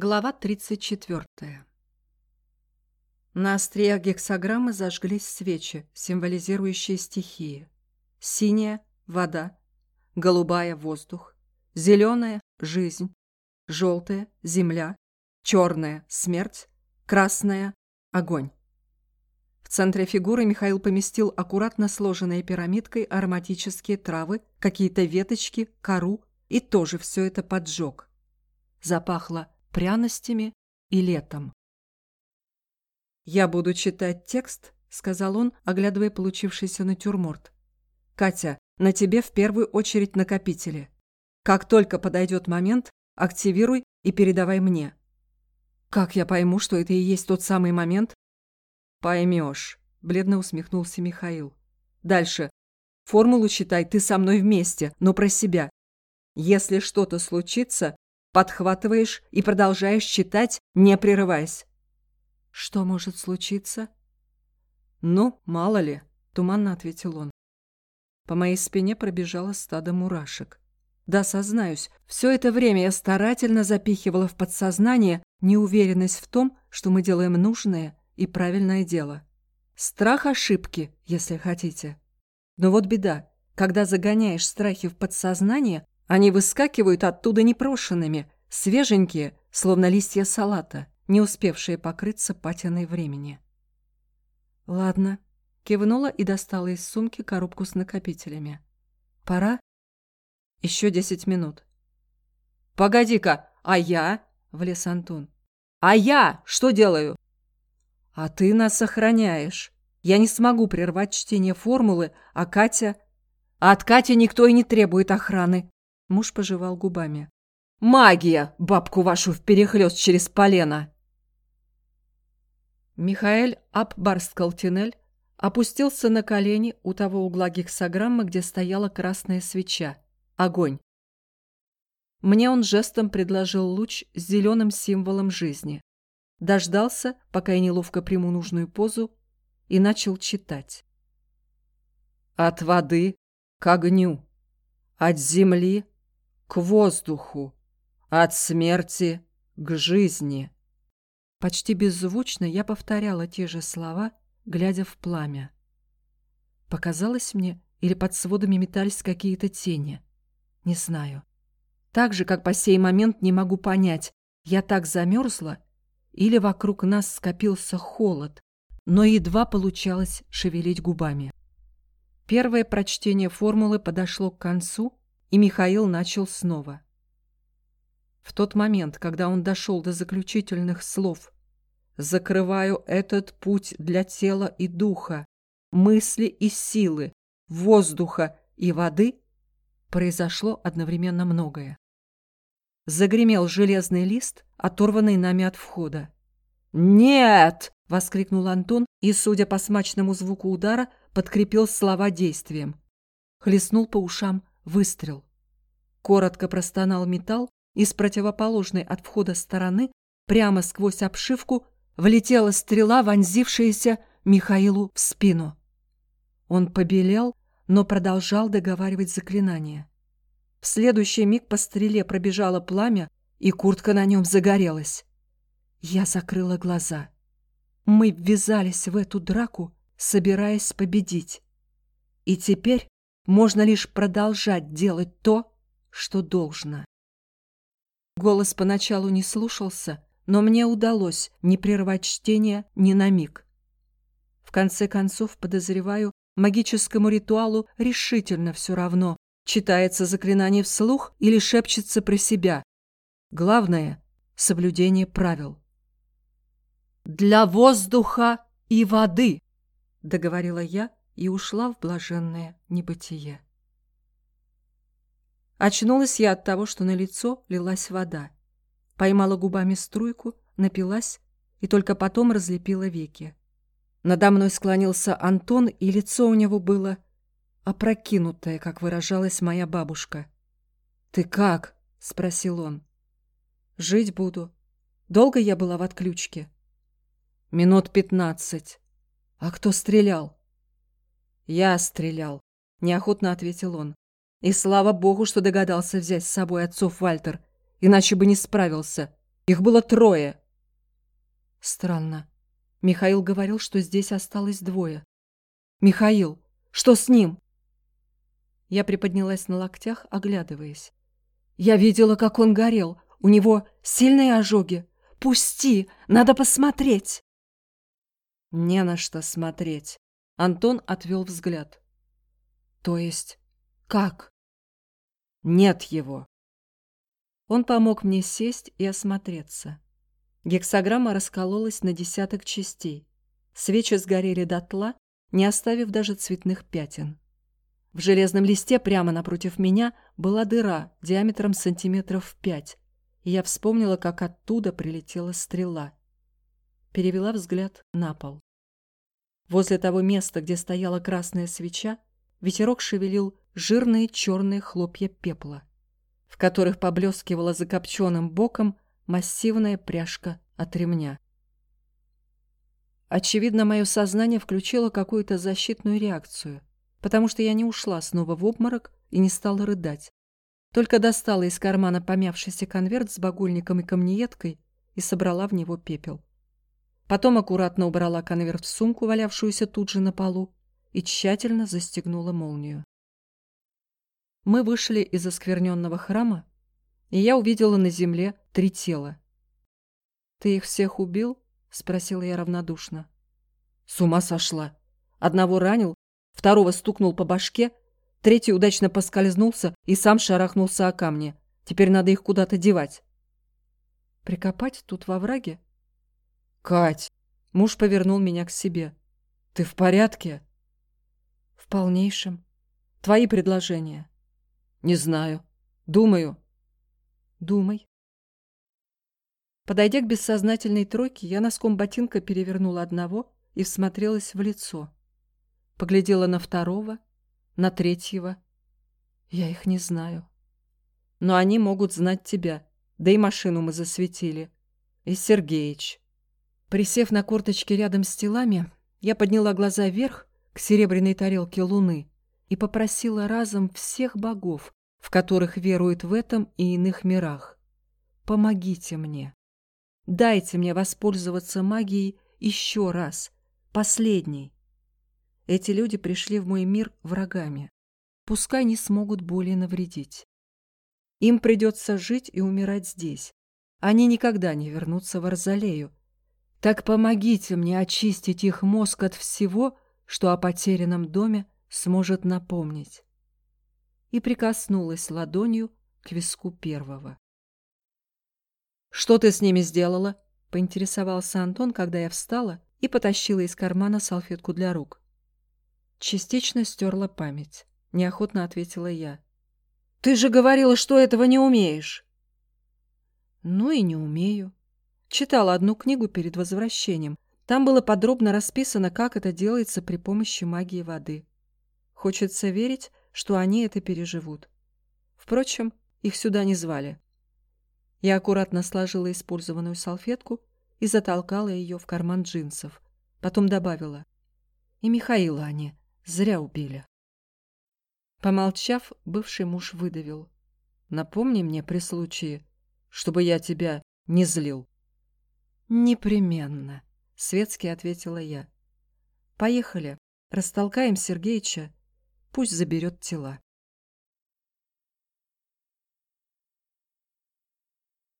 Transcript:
Глава 34. На остриях гексограммы зажглись свечи, символизирующие стихии. Синяя – вода, голубая – воздух, зеленая – жизнь, желтая – земля, черная – смерть, красная – огонь. В центре фигуры Михаил поместил аккуратно сложенные пирамидкой ароматические травы, какие-то веточки, кору и тоже все это поджег. Запахло пряностями и летом. «Я буду читать текст», — сказал он, оглядывая получившийся натюрморт. «Катя, на тебе в первую очередь накопители. Как только подойдет момент, активируй и передавай мне». «Как я пойму, что это и есть тот самый момент?» «Поймешь», — бледно усмехнулся Михаил. «Дальше. Формулу читай ты со мной вместе, но про себя. Если что-то случится, подхватываешь и продолжаешь читать, не прерываясь. Что может случиться? Ну, мало ли, туманно ответил он. По моей спине пробежало стадо мурашек. Да, сознаюсь, все это время я старательно запихивала в подсознание неуверенность в том, что мы делаем нужное и правильное дело. Страх ошибки, если хотите. Но вот беда. Когда загоняешь страхи в подсознание, они выскакивают оттуда непрошенными, свеженькие, словно листья салата, не успевшие покрыться патиной времени. «Ладно», — кивнула и достала из сумки коробку с накопителями. «Пора?» «Еще десять минут». «Погоди-ка, а я?» — влез Антон. «А я что делаю?» «А ты нас охраняешь. Я не смогу прервать чтение формулы, а Катя...» «А от Кати никто и не требует охраны», Муж пожевал губами. «Магия! Бабку вашу вперехлёст через полено!» Михаэль Апбарскалтинель опустился на колени у того угла гексограммы, где стояла красная свеча. Огонь. Мне он жестом предложил луч с зеленым символом жизни. Дождался, пока я неловко приму нужную позу, и начал читать. «От воды к огню, от земли к воздуху, от смерти к жизни. Почти беззвучно я повторяла те же слова, глядя в пламя. Показалось мне, или под сводами метались какие-то тени. Не знаю. Так же, как по сей момент не могу понять, я так замерзла, или вокруг нас скопился холод, но едва получалось шевелить губами. Первое прочтение формулы подошло к концу, и Михаил начал снова. В тот момент, когда он дошел до заключительных слов «Закрываю этот путь для тела и духа, мысли и силы, воздуха и воды», произошло одновременно многое. Загремел железный лист, оторванный нами от входа. «Нет!» — воскликнул Антон и, судя по смачному звуку удара, подкрепил слова действием. Хлестнул по ушам Выстрел. Коротко простонал металл, и с противоположной от входа стороны, прямо сквозь обшивку, влетела стрела, вонзившаяся Михаилу в спину. Он побелел, но продолжал договаривать заклинание. В следующий миг по стреле пробежало пламя, и куртка на нем загорелась. Я закрыла глаза. Мы ввязались в эту драку, собираясь победить. И теперь можно лишь продолжать делать то, что должно. Голос поначалу не слушался, но мне удалось не прервать чтение ни на миг. В конце концов, подозреваю, магическому ритуалу решительно все равно, читается заклинание вслух или шепчется про себя. Главное — соблюдение правил. «Для воздуха и воды», — договорила я, и ушла в блаженное небытие. Очнулась я от того, что на лицо лилась вода. Поймала губами струйку, напилась и только потом разлепила веки. Надо мной склонился Антон, и лицо у него было опрокинутое, как выражалась моя бабушка. «Ты как?» — спросил он. «Жить буду. Долго я была в отключке?» «Минут пятнадцать. А кто стрелял?» «Я стрелял», — неохотно ответил он. «И слава богу, что догадался взять с собой отцов Вальтер, иначе бы не справился. Их было трое. Странно. Михаил говорил, что здесь осталось двое. Михаил, что с ним? Я приподнялась на локтях, оглядываясь. Я видела, как он горел. У него сильные ожоги. Пусти, надо посмотреть. Не на что смотреть. Антон отвел взгляд. То есть, как? Нет его. Он помог мне сесть и осмотреться. Гексограмма раскололась на десяток частей. Свечи сгорели дотла, не оставив даже цветных пятен. В железном листе прямо напротив меня была дыра диаметром сантиметров пять, и я вспомнила, как оттуда прилетела стрела. Перевела взгляд на пол. Возле того места, где стояла красная свеча, ветерок шевелил жирные черные хлопья пепла, в которых поблескивала закопченным боком массивная пряжка от ремня. Очевидно, мое сознание включило какую-то защитную реакцию, потому что я не ушла снова в обморок и не стала рыдать. Только достала из кармана помявшийся конверт с багульником и камнеедкой и собрала в него пепел. Потом аккуратно убрала конверт в сумку, валявшуюся тут же на полу, и тщательно застегнула молнию. Мы вышли из оскверненного храма, и я увидела на земле три тела. «Ты их всех убил?» — спросила я равнодушно. «С ума сошла! Одного ранил, второго стукнул по башке, третий удачно поскользнулся и сам шарахнулся о камни. Теперь надо их куда-то девать». «Прикопать тут во враге?» «Кать!» Муж повернул меня к себе. «Ты в порядке?» «В полнейшем. Твои предложения?» «Не знаю. Думаю». «Думай». Подойдя к бессознательной тройке, я носком ботинка перевернула одного и всмотрелась в лицо. Поглядела на второго, на третьего. Я их не знаю. Но они могут знать тебя. Да и машину мы засветили. И Сергеич. Присев на корточки рядом с телами, я подняла глаза вверх к серебряной тарелке луны и попросила разом всех богов, в которых веруют в этом и иных мирах. Помогите мне. Дайте мне воспользоваться магией еще раз, последний. Эти люди пришли в мой мир врагами. Пускай не смогут более навредить. Им придется жить и умирать здесь. Они никогда не вернутся в Арзалею, так помогите мне очистить их мозг от всего, что о потерянном доме сможет напомнить. И прикоснулась ладонью к виску первого. «Что ты с ними сделала?» — поинтересовался Антон, когда я встала и потащила из кармана салфетку для рук. Частично стерла память. Неохотно ответила я. «Ты же говорила, что этого не умеешь!» «Ну и не умею», Читала одну книгу перед возвращением. Там было подробно расписано, как это делается при помощи магии воды. Хочется верить, что они это переживут. Впрочем, их сюда не звали. Я аккуратно сложила использованную салфетку и затолкала ее в карман джинсов. Потом добавила. И Михаила они зря убили. Помолчав, бывший муж выдавил. Напомни мне при случае, чтобы я тебя не злил. «Непременно», — светски ответила я. «Поехали, растолкаем Сергеича, пусть заберет тела».